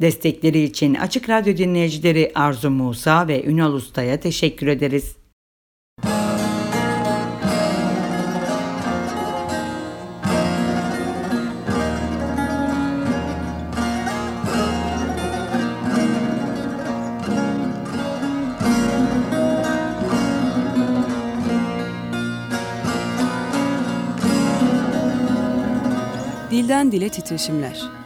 Destekleri için Açık Radyo dinleyicileri Arzu Musa ve Ünal Usta'ya teşekkür ederiz. Dilden Dile Titreşimler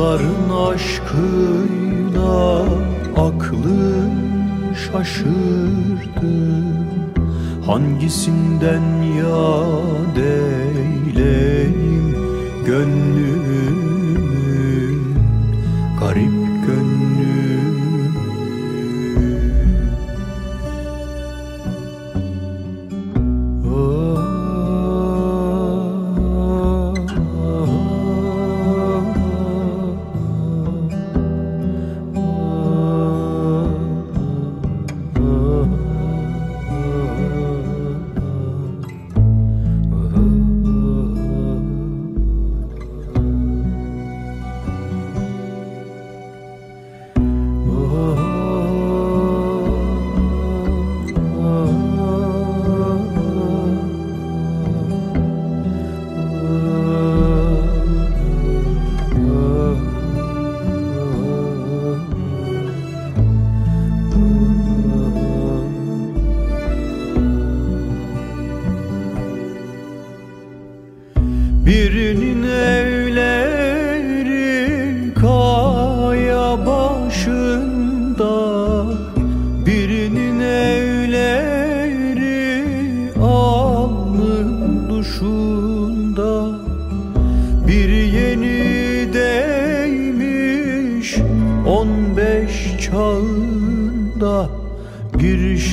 Onların aşkıyla aklım şaşırdı. Hangisinden yad eyleyim gönlümü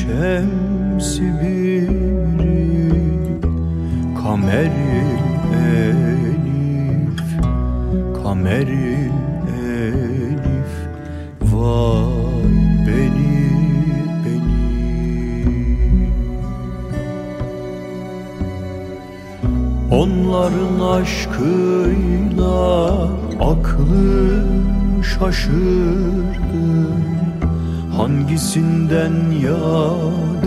Bir şemsi biri kameril elif Kameril elif Vay beni beni Onların aşkıyla aklım şaşırdı Hangisinden yad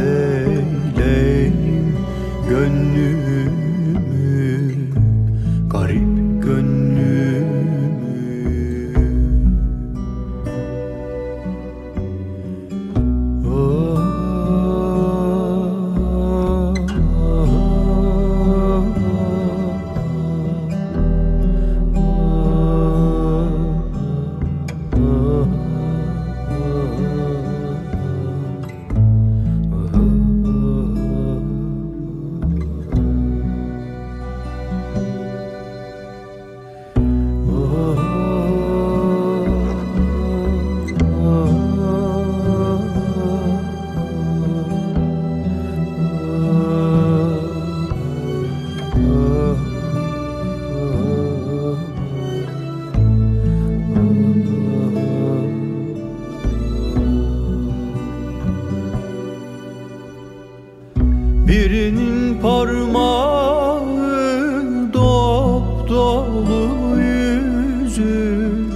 Elmanın dop dolu yüzük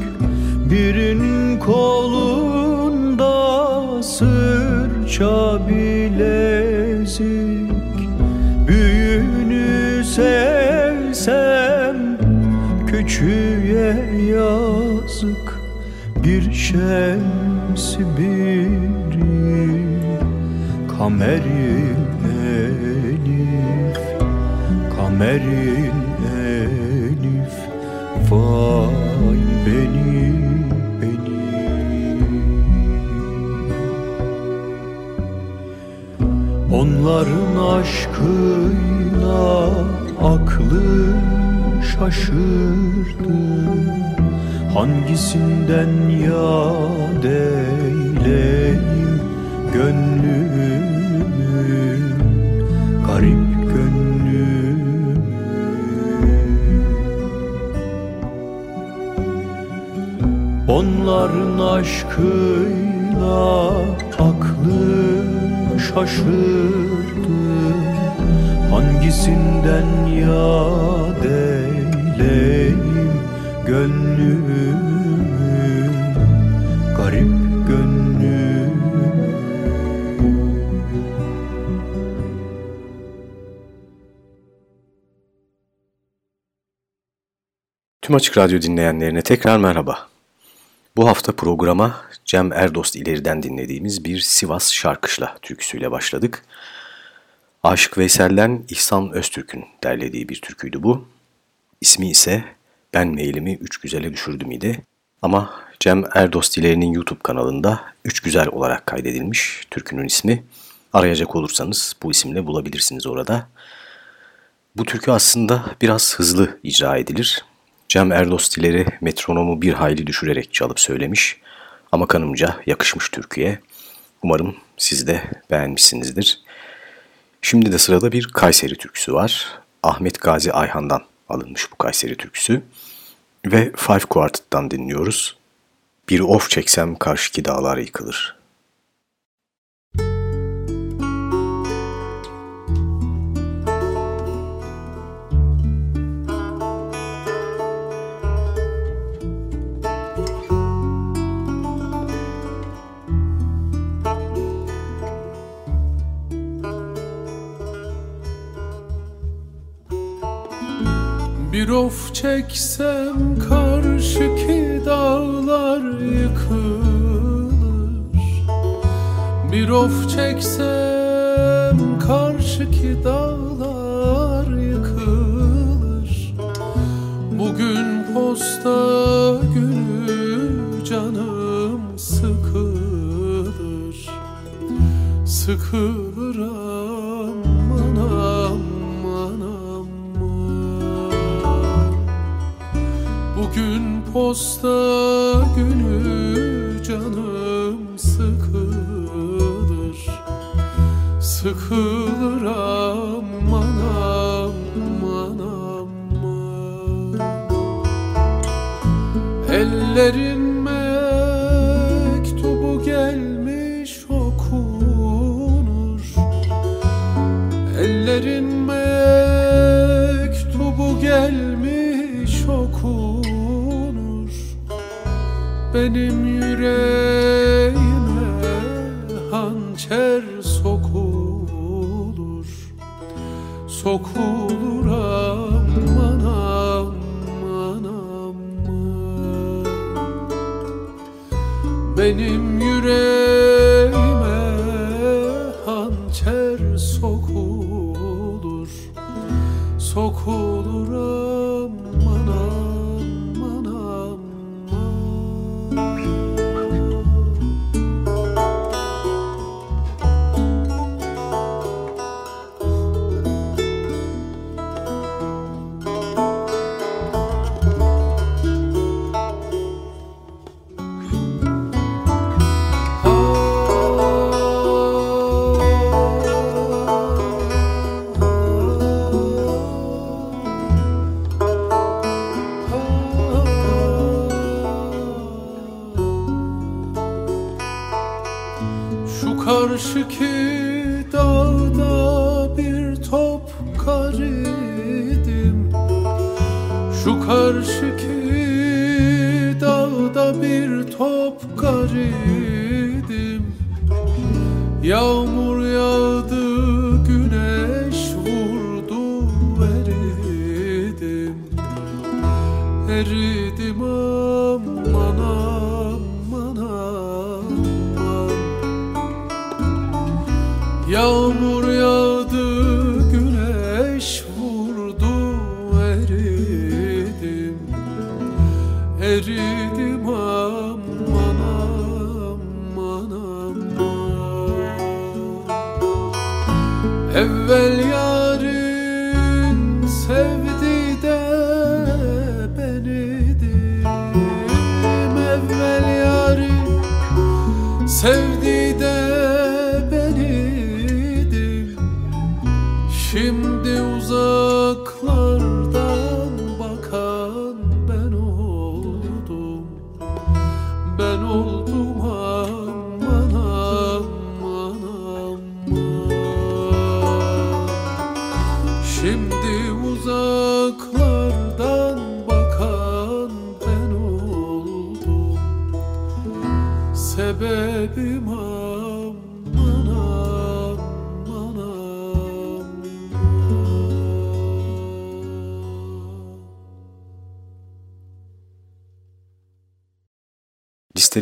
Birin kolunda sırça bilezik Büyüğünü sevsem küçüğe yazık Bir şemsi biri. Kameri Kameril elif Vay beni beni. Onların aşkıyla aklım şaşırdı. Hangisinden yad Onların aşkıyla aklım şaşırdı. Hangisinden yad eyleyim gönlümü? Garip Tüm Açık Radyo dinleyenlerine tekrar merhaba. Bu hafta programa Cem Erdost ileriden dinlediğimiz bir Sivas Şarkışla türküsüyle başladık. Aşık Veysel'den İhsan Öztürk'ün derlediği bir türküydü bu. İsmi ise Ben Meylimi Üç Güzel'e Düşürdüm idi. Ama Cem Erdost ilerinin YouTube kanalında Üç Güzel olarak kaydedilmiş türkünün ismi. Arayacak olursanız bu isimle bulabilirsiniz orada. Bu türkü aslında biraz hızlı icra edilir. Cem Erdostileri metronomu bir hayli düşürerek çalıp söylemiş ama kanımca yakışmış türküye. Umarım siz de beğenmişsinizdir. Şimdi de sırada bir Kayseri türküsü var. Ahmet Gazi Ayhan'dan alınmış bu Kayseri türküsü. Ve Five Quartet'tan dinliyoruz. Bir of çeksem karşıki dağlar yıkılır. Bir of çeksem karşıki dağlar yıkılır. Bir of çeksem karşıki dağlar yıkılır. Bugün posta günü canım sıkılır. Sıkılır Bugün posta günü canım sıkılır. Sıkılır aman aman aman. Ellerin Benim yüreğime Top kapkaridim Şu karşıki dağda bir top karidim Yağmur yağdı güneş vurdu eridim. Eridim.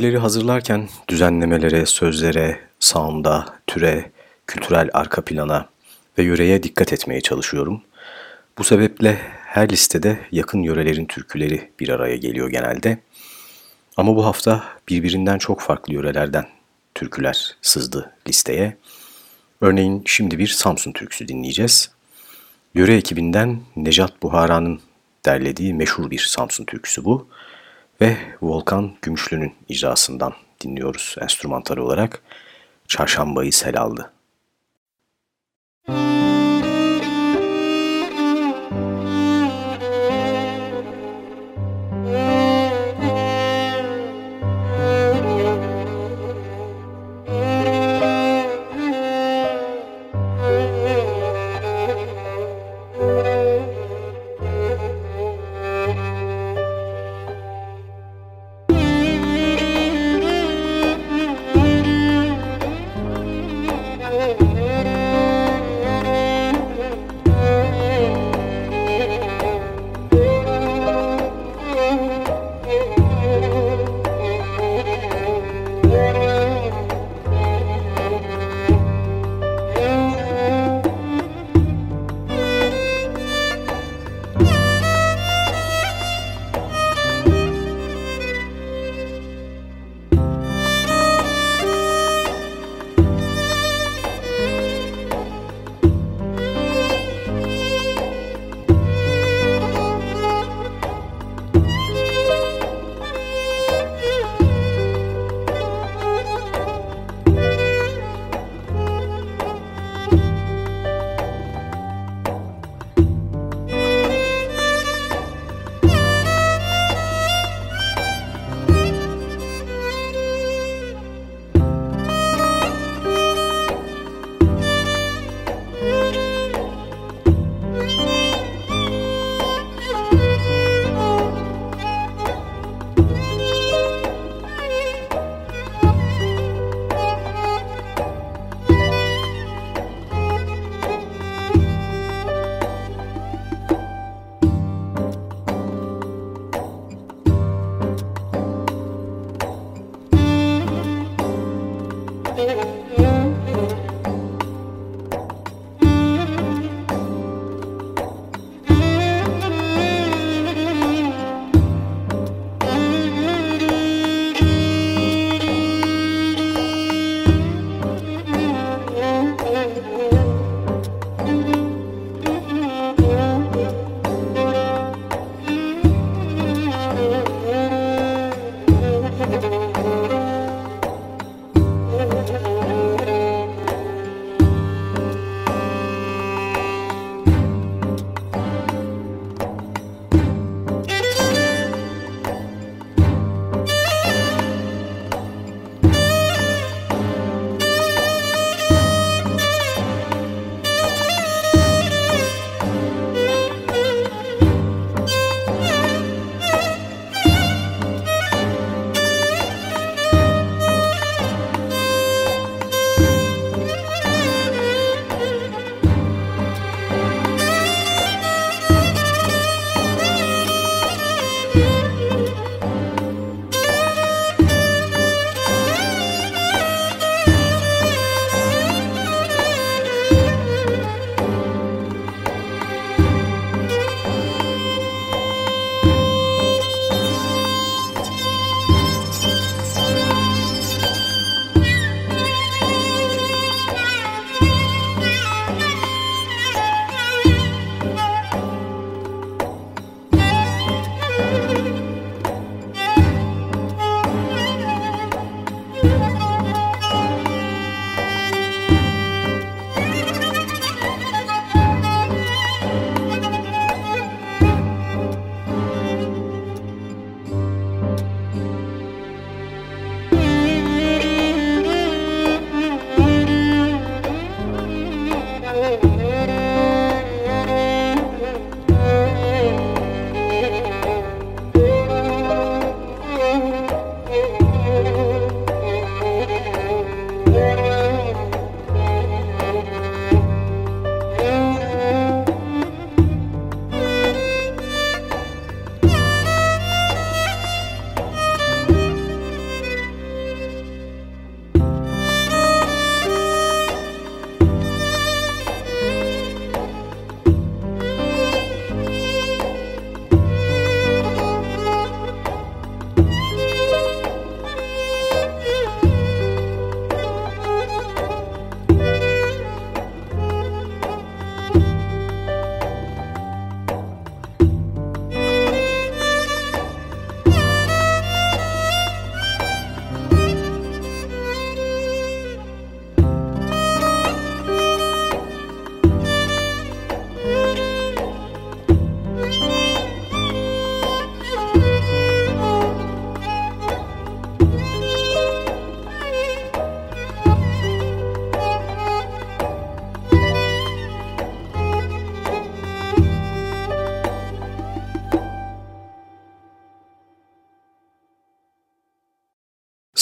Listeleri hazırlarken düzenlemelere, sözlere, sound'a, türe, kültürel arka plana ve yöreye dikkat etmeye çalışıyorum. Bu sebeple her listede yakın yörelerin türküleri bir araya geliyor genelde. Ama bu hafta birbirinden çok farklı yörelerden türküler sızdı listeye. Örneğin şimdi bir Samsun türküsü dinleyeceğiz. Yöre ekibinden Nejat Buhara'nın derlediği meşhur bir Samsun türküsü bu. Ve Volkan Gümüşlü'nün icrasından dinliyoruz enstrümantal olarak. Çarşambayı sel aldı.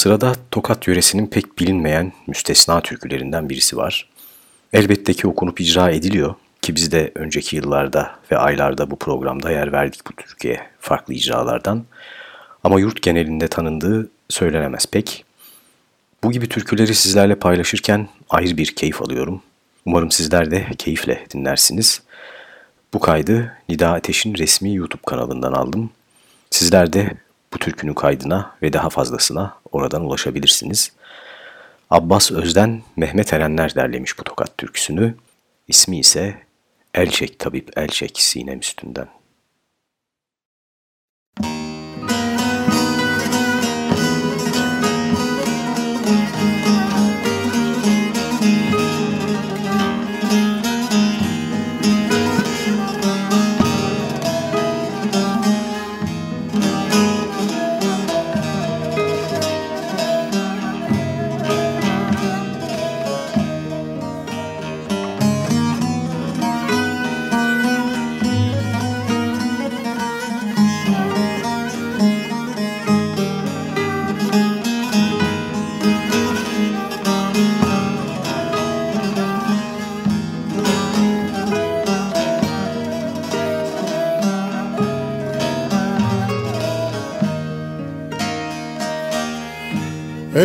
Sırada Tokat yöresinin pek bilinmeyen müstesna türkülerinden birisi var. Elbette ki okunup icra ediliyor ki biz de önceki yıllarda ve aylarda bu programda yer verdik bu Türkiye farklı icralardan. Ama yurt genelinde tanındığı söylenemez pek. Bu gibi türküleri sizlerle paylaşırken ayrı bir keyif alıyorum. Umarım sizler de keyifle dinlersiniz. Bu kaydı Nida Ateş'in resmi YouTube kanalından aldım. Sizler de bu türkünün kaydına ve daha fazlasına oradan ulaşabilirsiniz. Abbas Özden Mehmet Erenler derlemiş bu tokat türküsünü. İsmi ise Elçek Tabip Elçek Sinem Üstünden.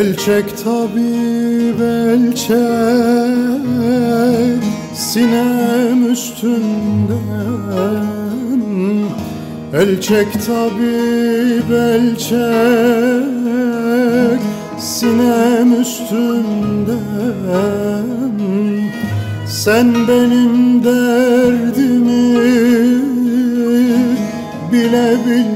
El çek tabip el Sinem üstünden. El çek tabip el Sinem üstünden. Sen benim derdimi bile bilmezsin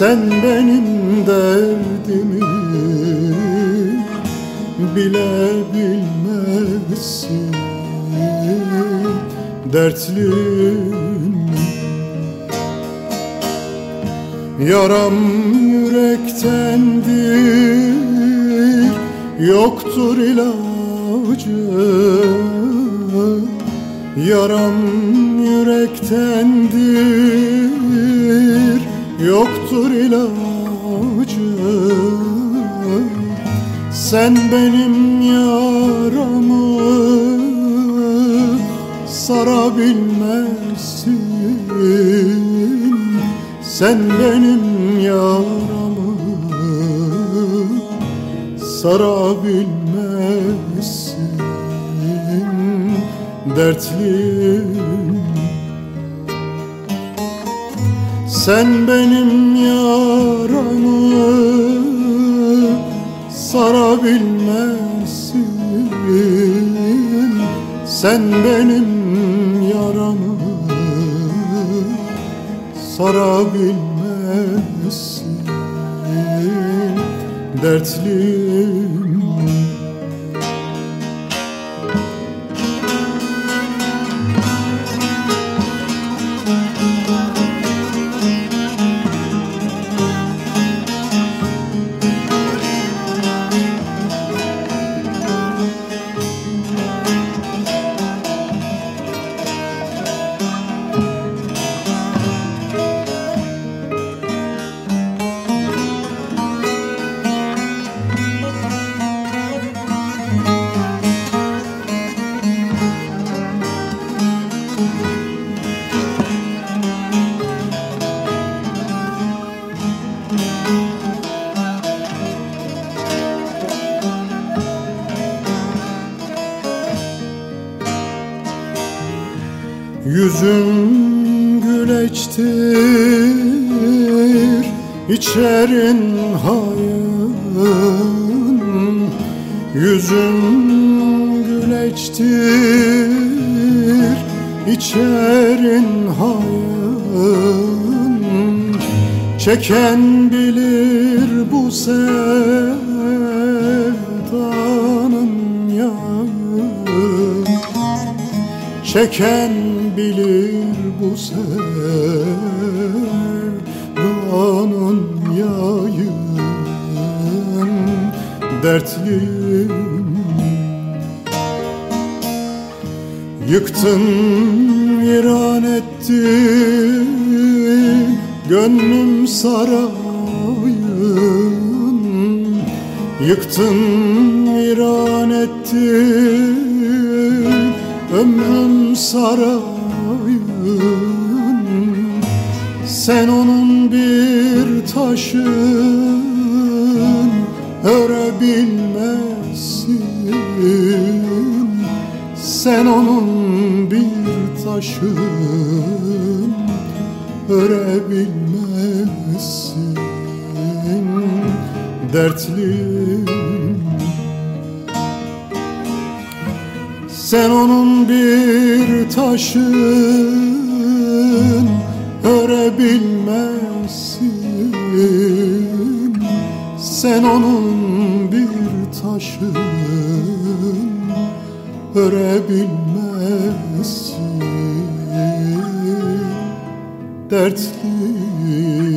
sen benim derdimi bile bilmezsin Dertliyim. Yaram yürektendir Yoktur ilacı. Yaram yürektendir Yoktur ilacı. Sen benim yaramı Sarabilmezsin. Sen benim yaramı Sarabilmezsin. Dertliyim Sen benim yaramı sarabilmezsin. Sen benim yaramı sarabilmezsin. Dertliyim Yüzün güleçtir içerin hayın. Yüzün güleçtir içerin hayın Çeken bilir bu sevdanın yayın Çeken bilir bu sevdanın yayın Dertliyim. Yıktın viran ettin Gönlüm sarayın Yıktın viran ettin. Ömrüm sarayın Sen onun bir taşın. Örebilmezsin Sen onun bir taşın Örebilmezsin Dertliyim. Sen onun bir taşın örebilmezsin Sen onun bir taşın örebilmezsin Dertliyim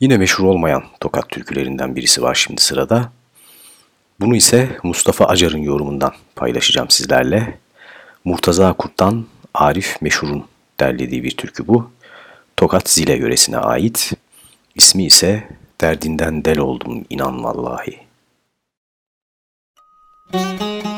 Yine meşhur olmayan tokat türkülerinden birisi var şimdi sırada. Bunu ise Mustafa Acar'ın yorumundan paylaşacağım sizlerle. Murtaza Kurt'tan Arif Meşhur'un derlediği bir türkü bu. Tokat Zile yöresine ait. İsmi ise Derdinden Del Oldum inan Vallahi. Müzik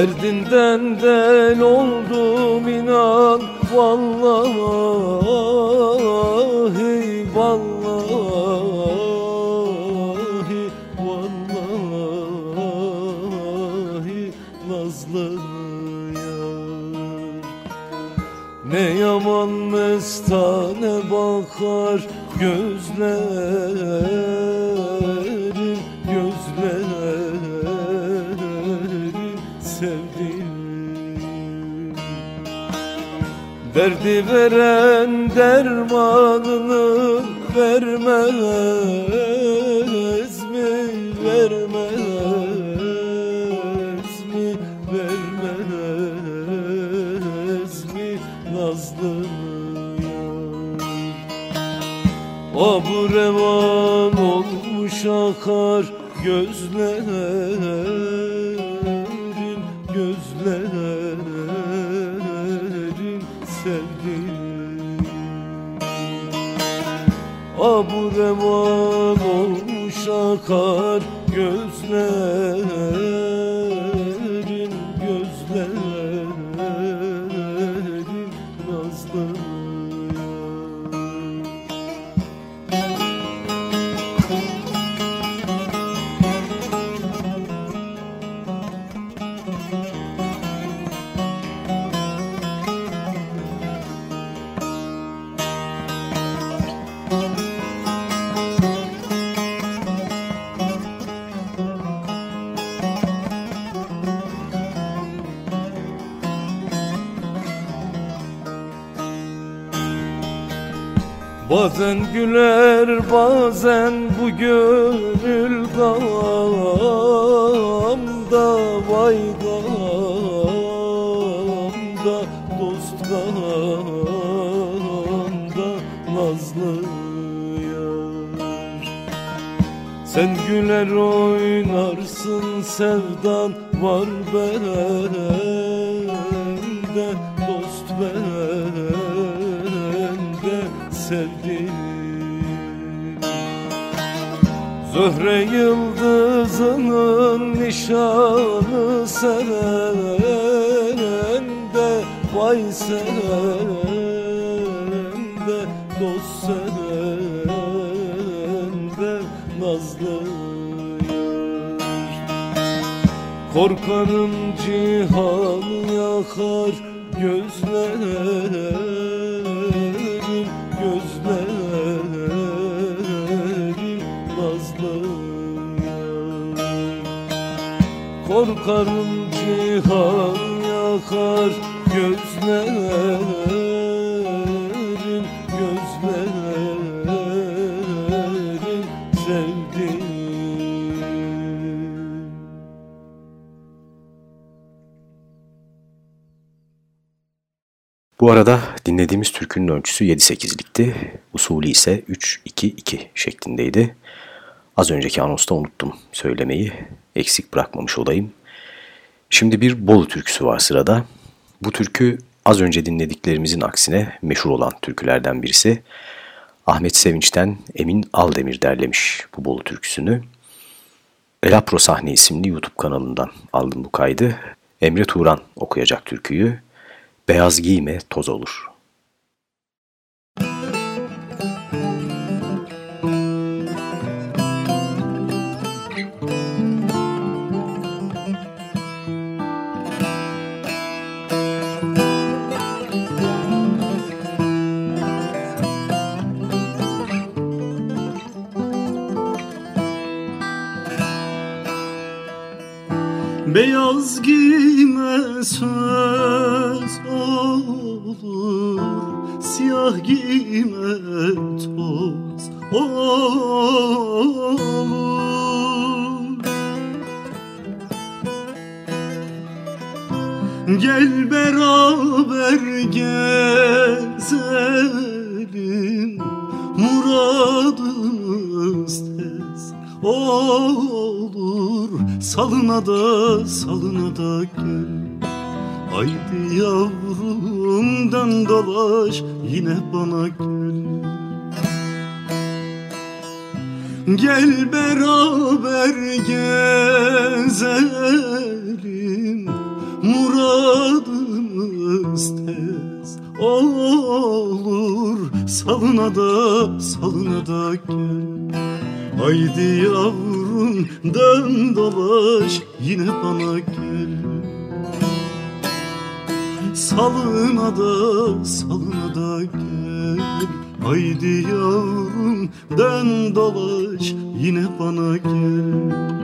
Derdinden del oldum inan vallahi vallahi vallahi nazlı yar Ne yaman mestane bakar gözlerim Derdi veren dermanını vermez mi? Vermez mi? Vermez mi? Nazlı O olmuş akar gözlerim revan olmuş akar gözlerin Bazen güler bazen bu gönül gamda Vay gamda dost gamda nazlı yar. Sen güler oynarsın sevdan var bende sevdim Zöhre yıldızının nişanı sende Vay sende dost sende nazlı Korkarım cihan yakar gözlerim Yakarım cihan yakar gözlerim Gözlerim sevdim Bu arada dinlediğimiz türkünün ölçüsü 7-8'likti. Usulü ise 3-2-2 şeklindeydi. Az önceki anosta unuttum söylemeyi. Eksik bırakmamış olayım. Şimdi bir Bolu türküsü var sırada. Bu türkü az önce dinlediklerimizin aksine meşhur olan türkülerden birisi. Ahmet Sevinç'ten Emin Aldemir derlemiş bu Bolu türküsünü. Elapro Sahne isimli YouTube kanalından aldım bu kaydı. Emre Turan okuyacak türküyü. Beyaz giyme toz olur. Beyaz giyme söz olur Siyah giyme toz olur. Gel beraber gezelim Muradımız tez olur Salına da salına da gel. Haydi yavrumdan dolaş yine bana gel. Gel beraber gezelim Muradımız tez olur. Salına da salına da gel. Haydi yavrum dön dolaş yine bana gel. Salına da salına da gel. Haydi yavrum dön dolaş yine bana gel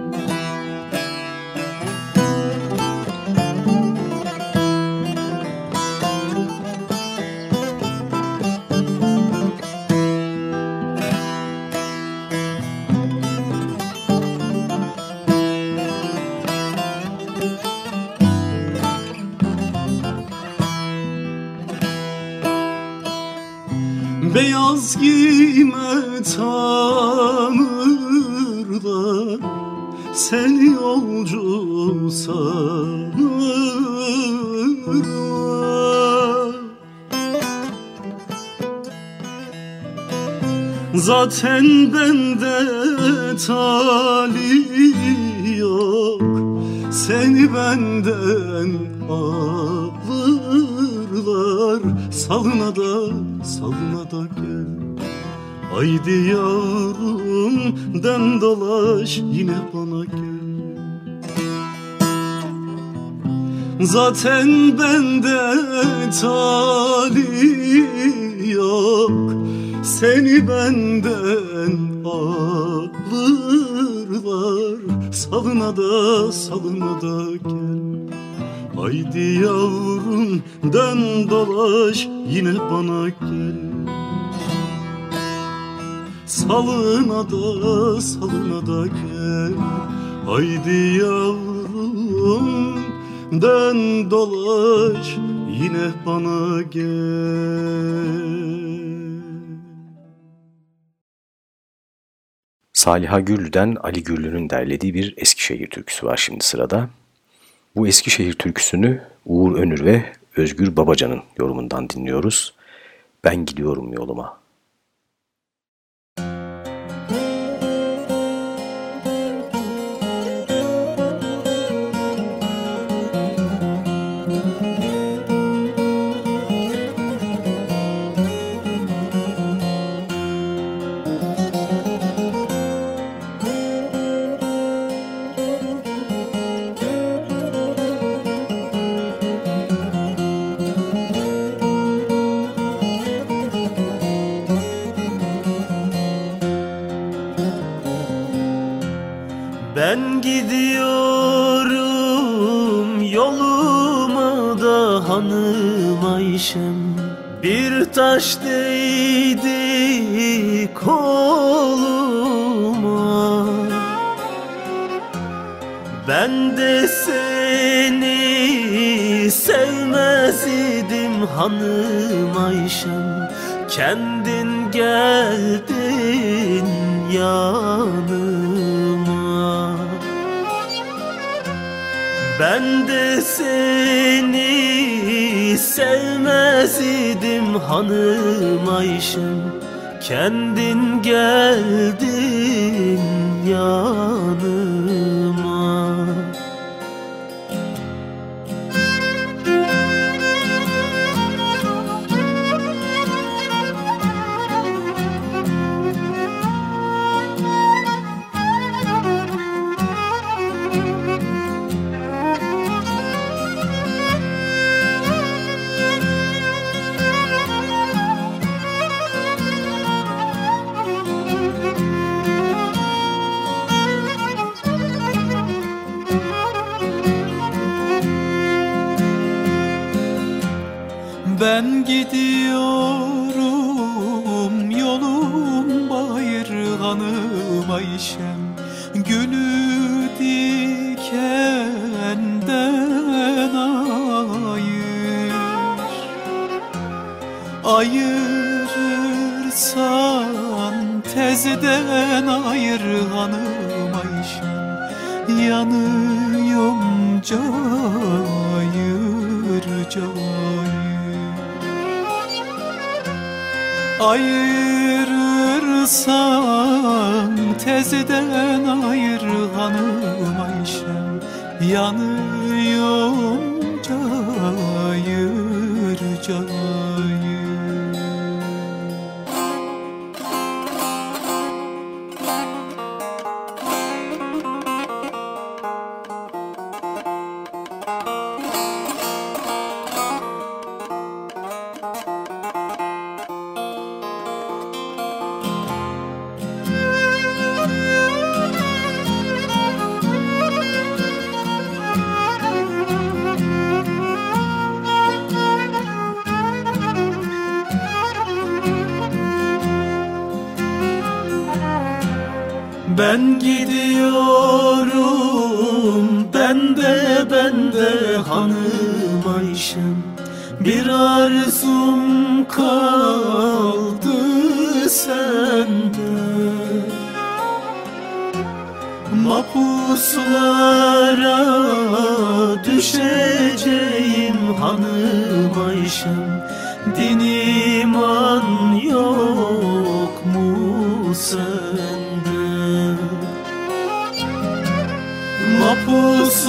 Zaten bende tali yok. Seni benden alırlar. Salına da salına da gel. Haydi yavrum dön dolaş yine bana gel. Zaten bende tali yok Seni benden alırlar Salına da salına da gel. Haydi yavrum dön dolaş yine bana gel. Salına da salına da gel. Haydi yavrum dön dolaş yine bana gel Saliha Güllü'den Ali Güllü'nün derlediği bir Eskişehir türküsü var şimdi sırada. Bu Eskişehir türküsünü Uğur Önür ve Özgür Babacan'ın yorumundan dinliyoruz. Ben gidiyorum yoluma. Ayşem Bir taş değdi koluma. Ben de seni sevmez idim hanım Ayşem. Kendin geldin yanıma. Ben de seni sevmez idim hanım Ayşem Kendin geldin yanıma Ben gidiyorum ben de ben de hanım Ayşem Bir arzum kaldı sende. Mapuslara düşeceğim hanım Ayşem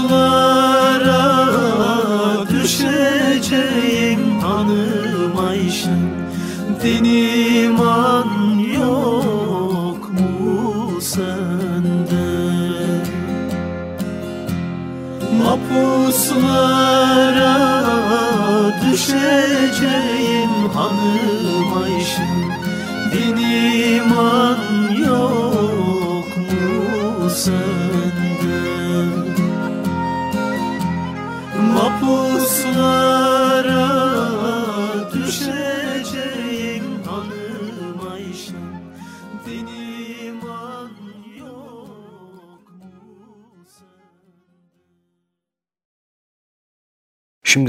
Mapuslara düşeceğim hanım Ayşem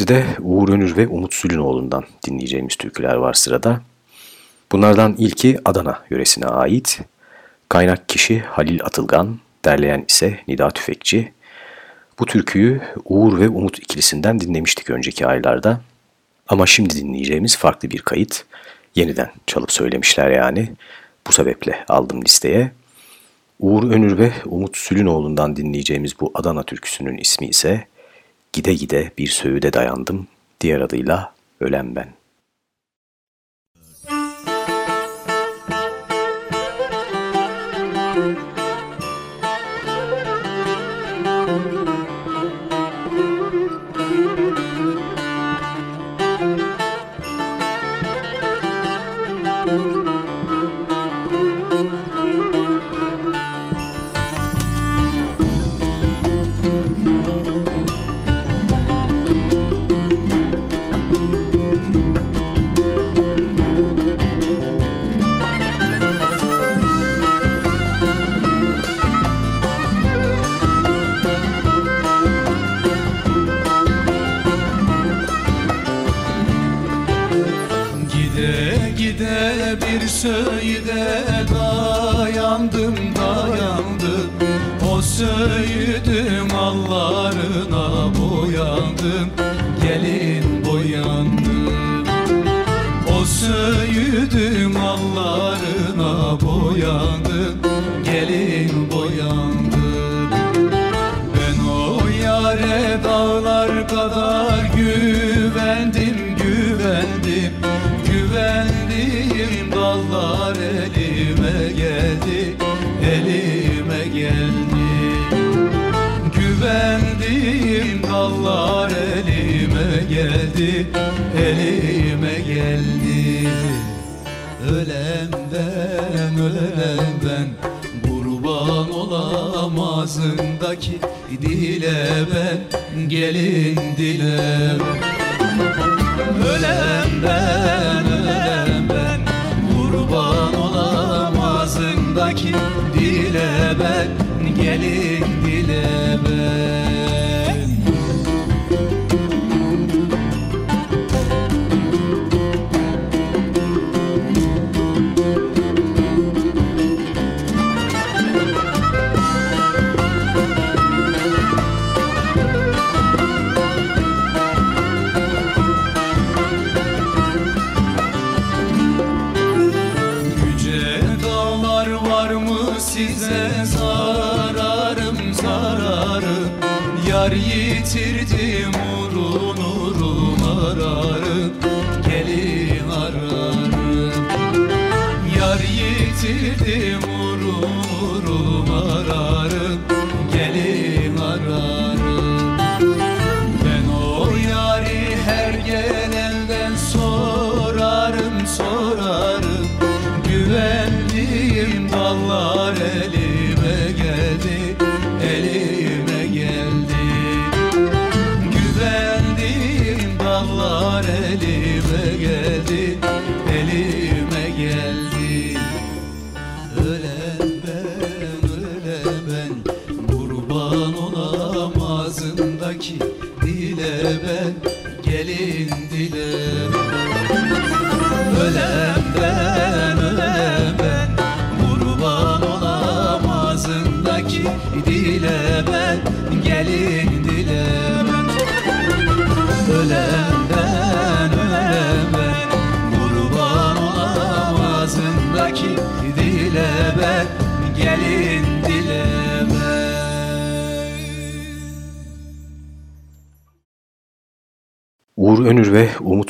De Uğur Önür ve Umut Sülünoğlu'ndan dinleyeceğimiz türküler var sırada. Bunlardan ilki Adana yöresine ait. Kaynak kişi Halil Atılgan, derleyen ise Nida Tüfekçi. Bu türküyü Uğur ve Umut ikilisinden dinlemiştik önceki aylarda. Ama şimdi dinleyeceğimiz farklı bir kayıt. Yeniden çalıp söylemişler yani. Bu sebeple aldım listeye. Uğur Önür ve Umut Sülünoğlu'ndan dinleyeceğimiz bu Adana türküsünün ismi ise Gide Gide Bir Söğüde Dayandım, diğer adıyla Ölen Ben. Ben Kurban olamazındaki dile ben Gelin dile Ölem ben ölem ben Kurban olamazındaki dile ben Gelin dile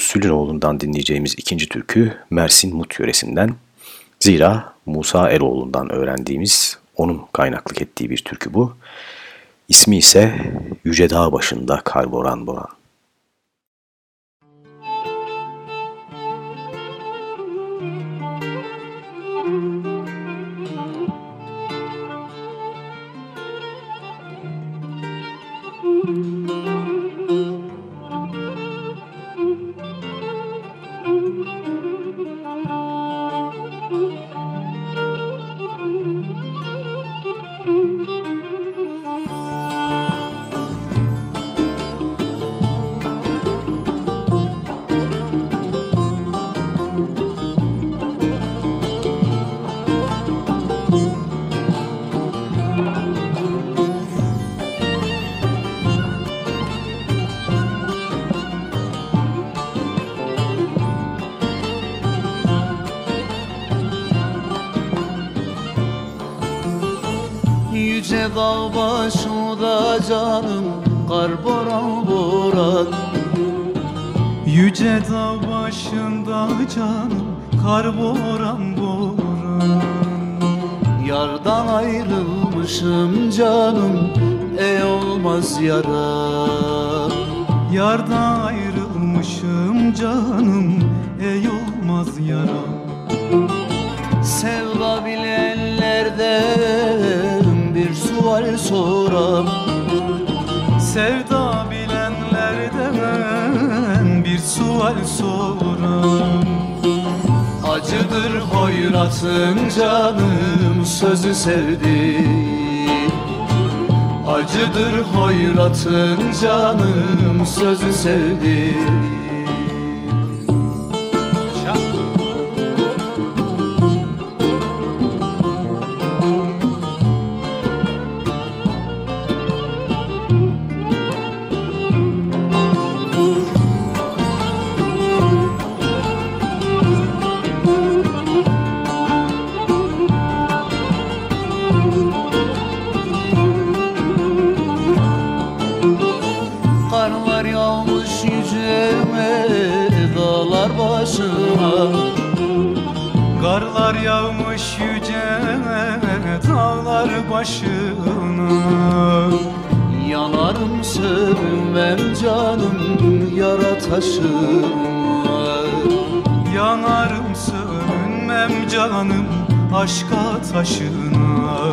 Sülünoğlu'ndan dinleyeceğimiz ikinci türkü Mersin Mut yöresinden. Zira Musa Eroğlu'ndan öğrendiğimiz, onun kaynaklık ettiği bir türkü bu. İsmi ise Yüce Dağ Başında Kar Boran canım Kar boran boran. Yüce dağ başında canım Kar boran boran. Yardan ayrılmışım canım Ey olmaz yara. Yardan ayrılmışım canım Ey olmaz yara. Sevda bilenlerden bir sual soram Sevda bilenlerden bir sual soram Acıdır hoyratın canım sözü sevdi Acıdır hoyratın canım sözü sevdi taşına Karlar yağmış yüce dağlar başına. Yanarım sövmem canım yara taşına Yanarım sönmem canım aşka taşına.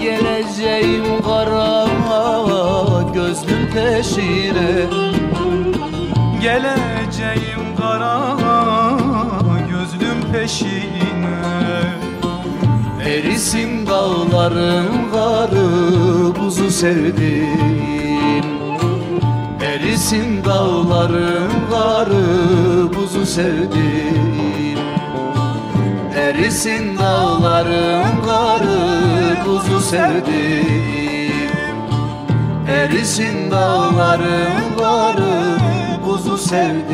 Geleceğim kara gözlüm peşine. Geleceğim peşine. Erisin dağların karı buzu sevdim. Erisin dağların karı buzu sevdim. Erisin dağların karı buzu sevdim. Erisin dağların karı buzu sevdim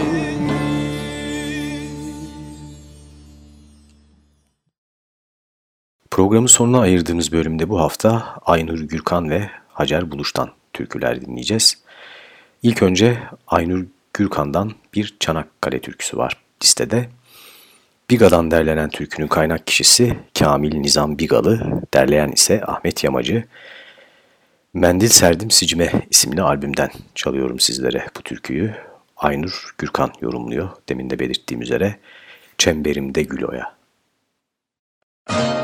Programın sonuna ayırdığımız bölümde bu hafta Aynur Gürkan ve Hacer Buluş'tan türküler dinleyeceğiz. İlk önce Aynur Gürkan'dan bir Çanakkale türküsü var listede. Biga'dan derlenen türkünün kaynak kişisi Kamil Nizam Bigalı, derleyen ise Ahmet Yamacı. Mendil Serdim Sicime isimli albümden çalıyorum sizlere bu türküyü. Aynur Gürkan yorumluyor demin de belirttiğim üzere Çemberimde Gülo'ya. Çemberimde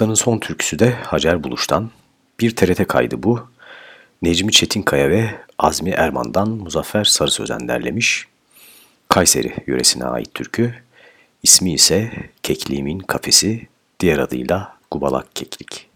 haftanın son türküsü de Hacer Buluş'tan. Bir TRT kaydı bu. Necmi Çetinkaya ve Azmi Erman'dan Muzaffer Sarı Sözen derlemiş. Kayseri yöresine ait türkü. İsmi ise Kekliğimin Kafesi, diğer adıyla Gubalak Keklik.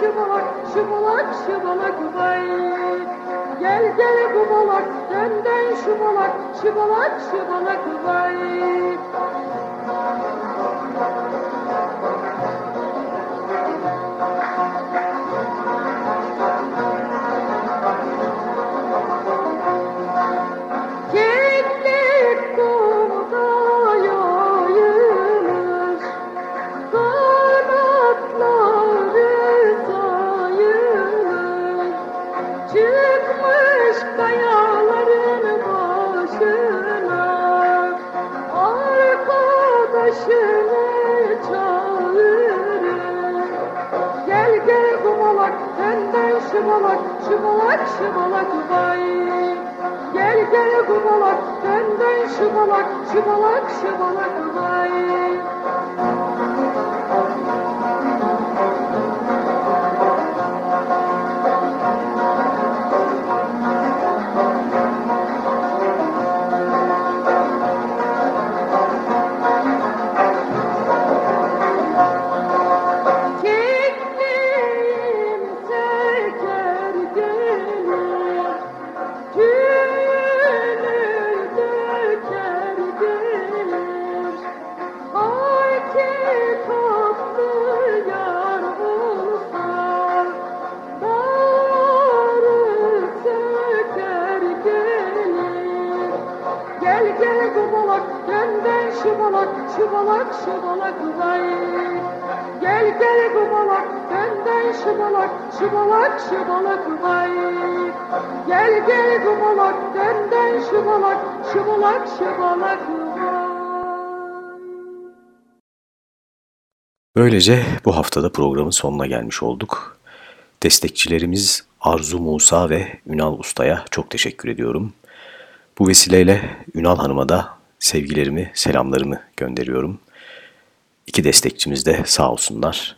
şıbalak, şıbalak, şıbalak bay. Gel gel kubalak, dönden şıbalak, şıbalak, şıbalak bay. Böylece bu haftada programın sonuna gelmiş olduk. Destekçilerimiz Arzu Musa ve Ünal Usta'ya çok teşekkür ediyorum. Bu vesileyle Ünal Hanım'a da sevgilerimi, selamlarımı gönderiyorum. İki destekçimiz de sağ olsunlar.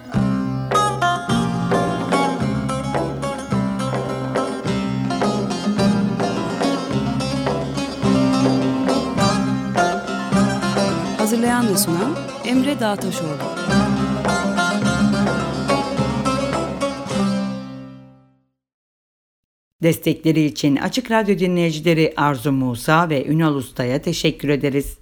Hazırlayan ve sunan Emre Dağtaşoğlu. Destekleri için Açık Radyo dinleyicileri Arzu Musa ve Ünal Usta'ya teşekkür ederiz.